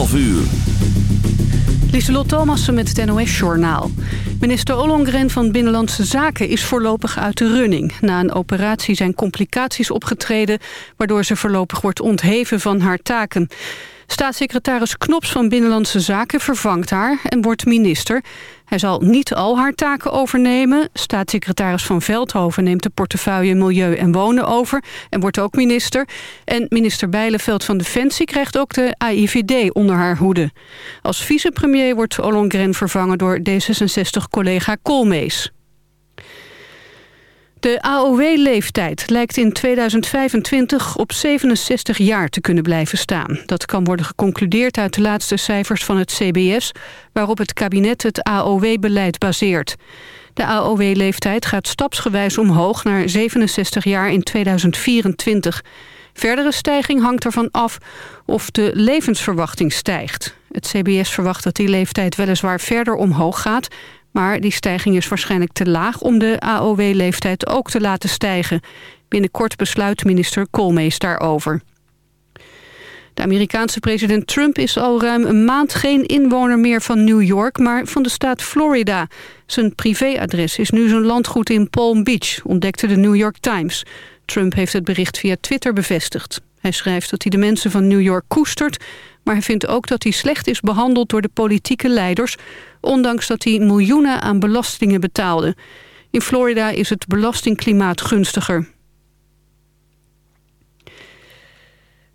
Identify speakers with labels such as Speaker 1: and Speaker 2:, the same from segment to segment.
Speaker 1: 12 uur.
Speaker 2: Lieselot Thomassen met het NOS-journaal. Minister Ollongren van Binnenlandse Zaken is voorlopig uit de running. Na een operatie zijn complicaties opgetreden... waardoor ze voorlopig wordt ontheven van haar taken. Staatssecretaris Knops van Binnenlandse Zaken vervangt haar en wordt minister. Hij zal niet al haar taken overnemen. Staatssecretaris Van Veldhoven neemt de portefeuille Milieu en Wonen over... en wordt ook minister. En minister Bijleveld van Defensie krijgt ook de AIVD onder haar hoede. Als vicepremier wordt Ollongren vervangen door D66-collega Koolmees. De AOW-leeftijd lijkt in 2025 op 67 jaar te kunnen blijven staan. Dat kan worden geconcludeerd uit de laatste cijfers van het CBS... waarop het kabinet het AOW-beleid baseert. De AOW-leeftijd gaat stapsgewijs omhoog naar 67 jaar in 2024. Verdere stijging hangt ervan af of de levensverwachting stijgt. Het CBS verwacht dat die leeftijd weliswaar verder omhoog gaat... Maar die stijging is waarschijnlijk te laag om de AOW-leeftijd ook te laten stijgen. Binnenkort besluit minister Koolmees daarover. De Amerikaanse president Trump is al ruim een maand geen inwoner meer van New York, maar van de staat Florida. Zijn privéadres is nu zijn landgoed in Palm Beach, ontdekte de New York Times. Trump heeft het bericht via Twitter bevestigd. Hij schrijft dat hij de mensen van New York koestert... maar hij vindt ook dat hij slecht is behandeld door de politieke leiders... ondanks dat hij miljoenen aan belastingen betaalde. In Florida is het belastingklimaat gunstiger.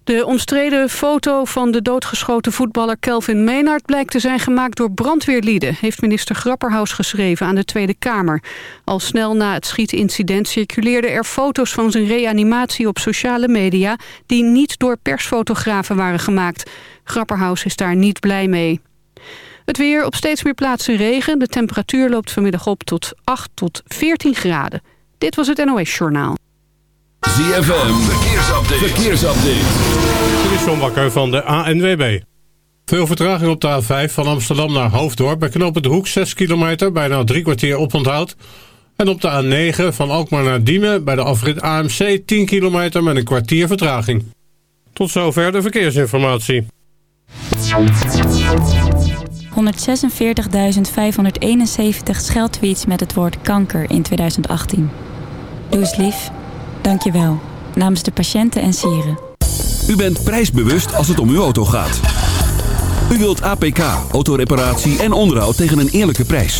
Speaker 2: De omstreden foto van de doodgeschoten voetballer Kelvin Meenard... blijkt te zijn gemaakt door brandweerlieden... heeft minister Grapperhaus geschreven aan de Tweede Kamer. Al snel na het schietincident circuleerden er foto's van zijn reanimatie op sociale media... die niet door persfotografen waren gemaakt. Grapperhaus is daar niet blij mee. Het weer op steeds meer plaatsen regen. De temperatuur loopt vanmiddag op tot 8 tot 14 graden. Dit was het NOS Journaal.
Speaker 1: ZFM, verkeersupdate. verkeersupdate.
Speaker 3: Dit is John Bakker van de ANWB. Veel vertraging op de A5 van Amsterdam naar Hoofddorp. Bij knooppunt de Hoek 6 kilometer, bijna drie kwartier oponthoud. En op de A9 van Alkmaar naar Diemen bij de afrit AMC 10 kilometer met een kwartier vertraging. Tot zover de verkeersinformatie.
Speaker 4: 146.571 scheldtweets met het woord kanker in 2018. Doe eens lief. Dank je wel. Namens de patiënten en sieren.
Speaker 1: U bent prijsbewust als het om uw auto gaat. U wilt APK, autoreparatie en onderhoud tegen een eerlijke prijs.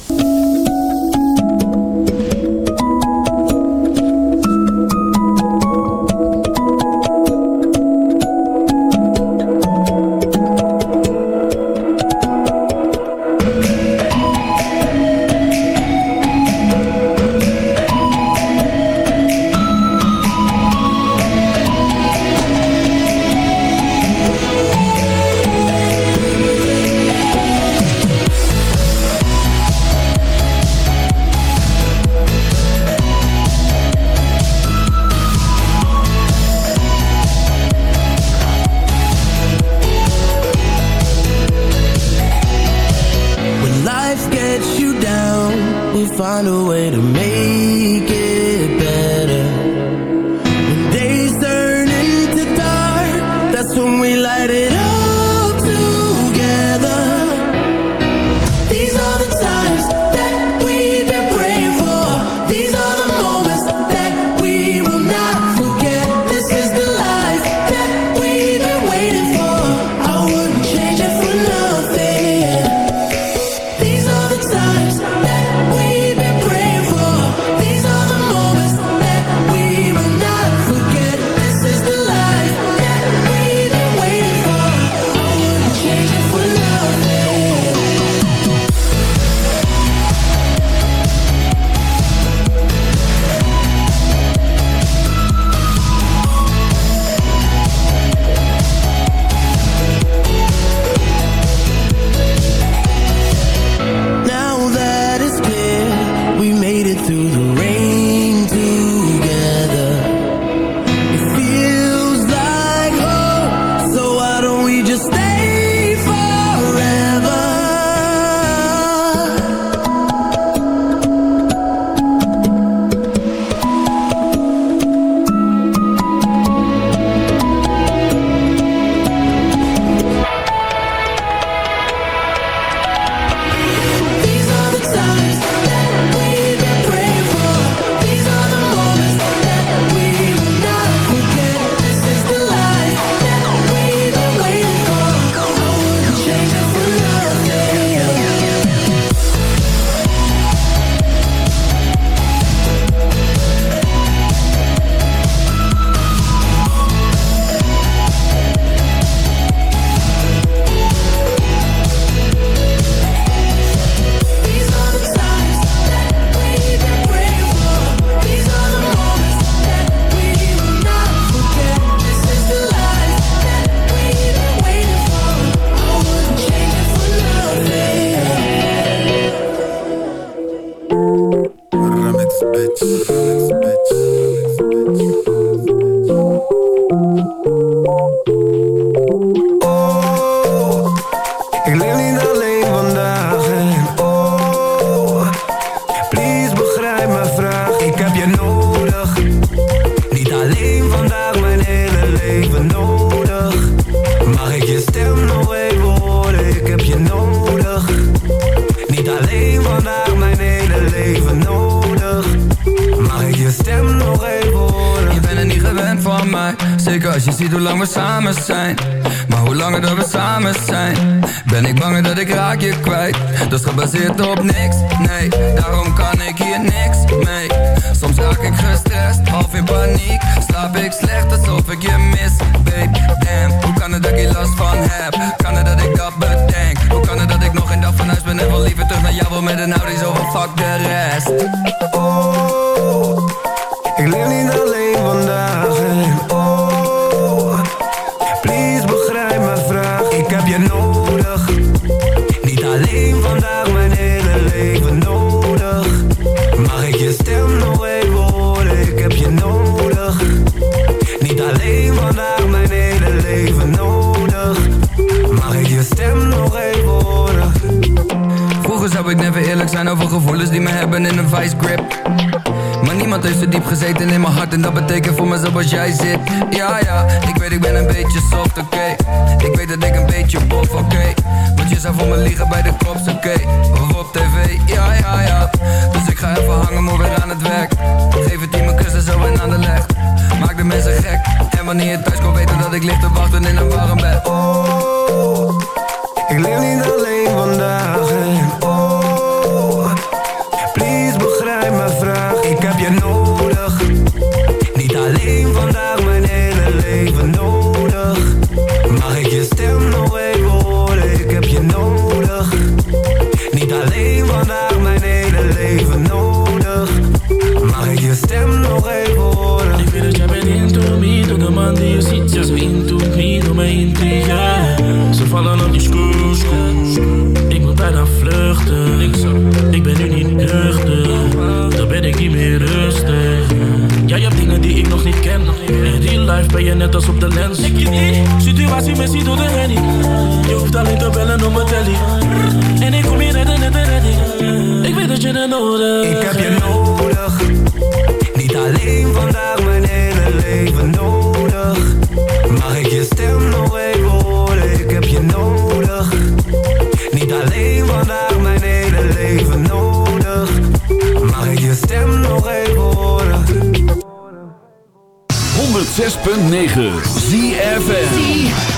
Speaker 5: Als je ziet hoe lang we samen zijn. Maar hoe langer dat we samen zijn Ben ik banger dat ik raak je kwijt. Dat is gebaseerd op niks, nee. Daarom kan ik hier niks mee. Soms raak ik gestrest, half in paniek. Slaap ik slecht alsof ik je mis, babe. Damn, hoe kan het dat ik hier last van heb? Kan het dat ik dat bedenk? Hoe kan het dat ik nog geen dag van huis ben En wil liever terug naar jou wil met een Audi Zo van fuck de rest
Speaker 6: ik
Speaker 5: never eerlijk zijn over gevoelens die me hebben in een vice grip. Maar niemand heeft zo diep gezeten in mijn hart En dat betekent voor me zoals jij zit. Ja ja, ik weet ik ben een beetje soft, oké. Ik weet dat ik een beetje bof, oké. Want je zou voor me liegen bij de cops, oké. Of op tv, ja ja ja. Dus ik ga even hangen, maar weer aan het werk. Geef het team een kussen zo en aan de leg. Maak de mensen gek. En wanneer je thuis komt weten dat ik lig te wachten in een warm bed.
Speaker 6: Oh, ik leef niet alleen vandaag je nodig,
Speaker 7: net als op de lens. Ik je niet, situatie missie door de handy. Je hoeft alleen te bellen om mijn telly. En ik kom hier net en net en ready. Ik weet dat je het nodig
Speaker 6: hebt. Ik heb je nodig. Niet alleen vandaag, mijn hele leven nodig.
Speaker 8: 6.9 ZFN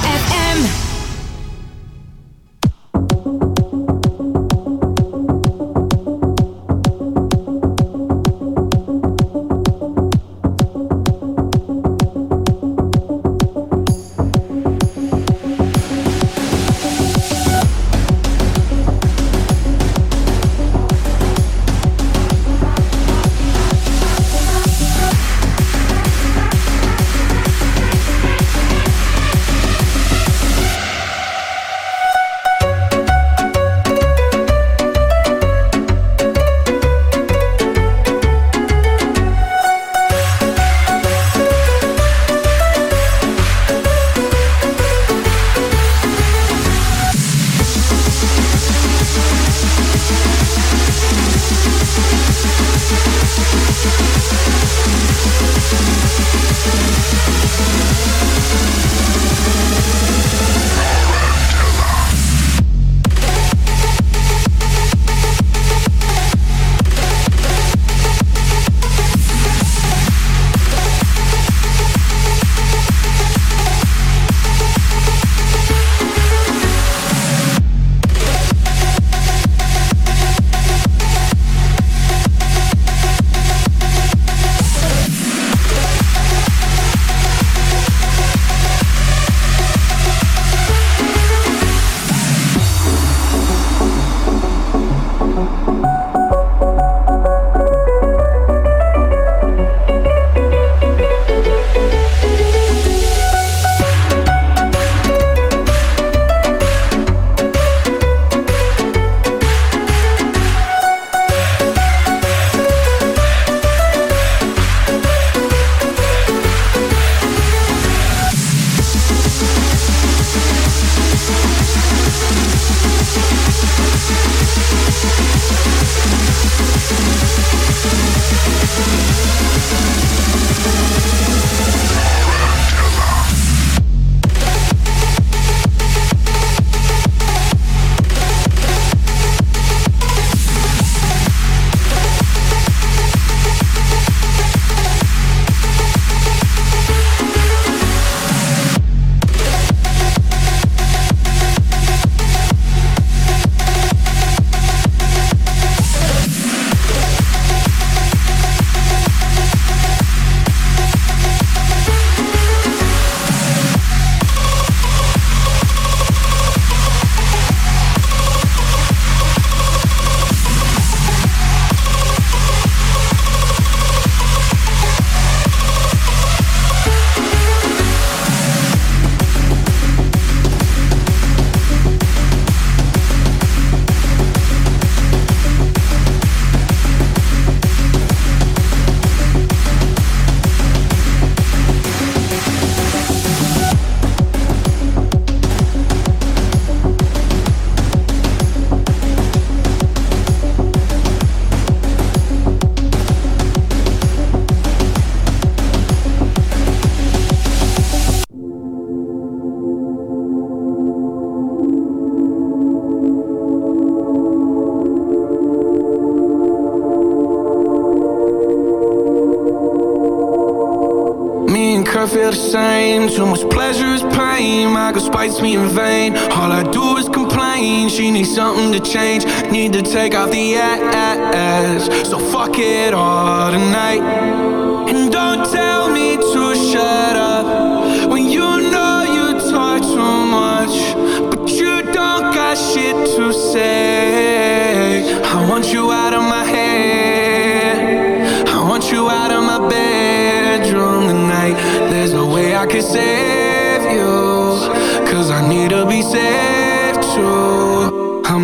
Speaker 9: fights
Speaker 10: me in vain. All I do is complain. She needs something to change. Need to take off the ass. So fuck it all tonight.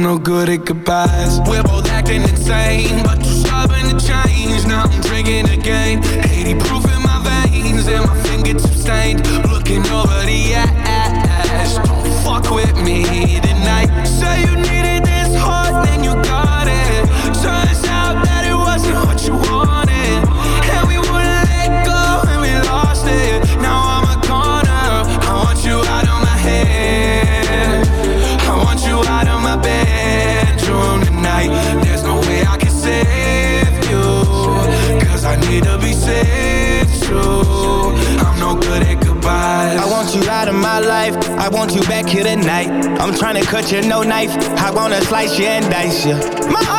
Speaker 10: no good at goodbyes. We're both acting insane, but you're stubborn to change. Now I'm drinking again, 80 proof in my veins, and my fingertips stained. Looking over the
Speaker 11: edge slice you and dice you. My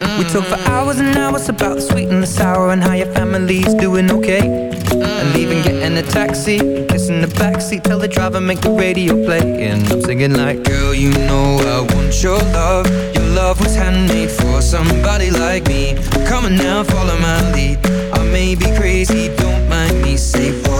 Speaker 12: We talk for hours and hours about the sweet and the sour and how your family's doing okay. And leaving, getting a taxi, kissing the backseat, tell the driver make the radio play. And I'm singing like, girl, you know I want your love. Your love was handmade for somebody like me. Come on now, follow my lead. I may be crazy, don't mind me. Say, boy,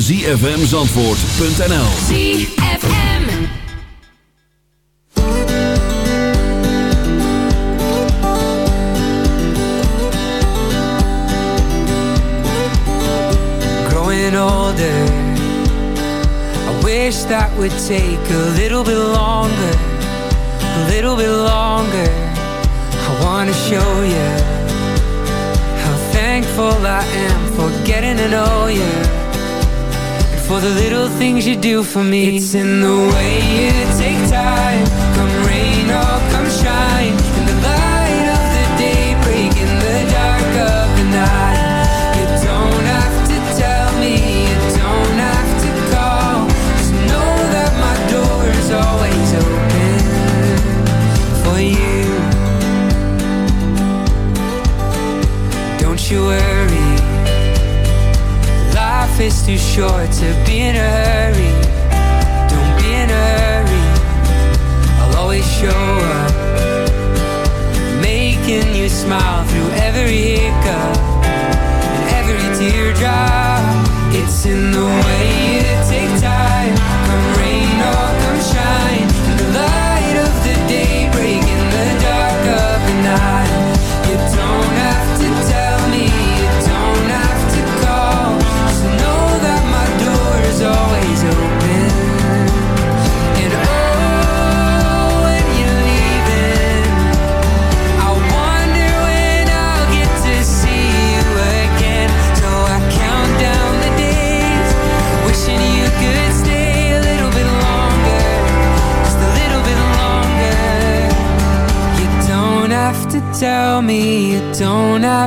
Speaker 1: zfmzandvoort.nl
Speaker 8: ZFM.
Speaker 13: Growing older I wish that would take a little bit the little things you do for me. It's in the way you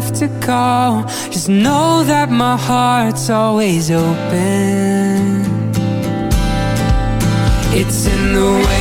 Speaker 13: have to call Just know that my heart's always open. It's in the way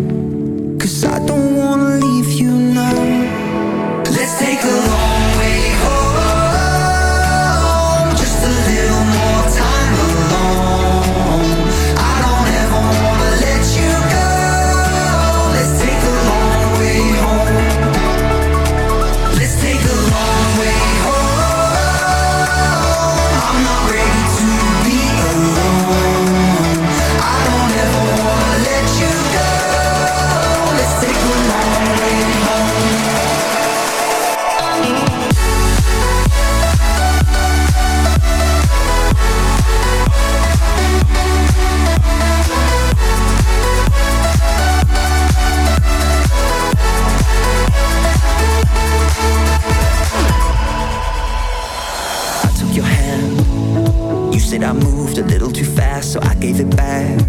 Speaker 14: A little too fast, so I gave it back.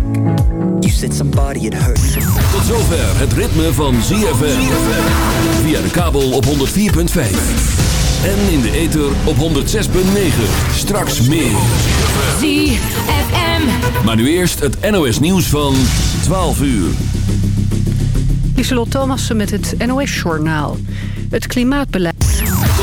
Speaker 14: You said somebody had hurt you.
Speaker 8: Tot zover het ritme van ZFM. Via de kabel op 104.5. En in de ether op 106.9. Straks meer.
Speaker 13: ZFM.
Speaker 8: Maar nu eerst het NOS nieuws van 12 uur.
Speaker 2: Lieselot Thomassen met het NOS-journaal. Het klimaatbeleid...